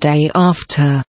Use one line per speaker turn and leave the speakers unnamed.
Day after.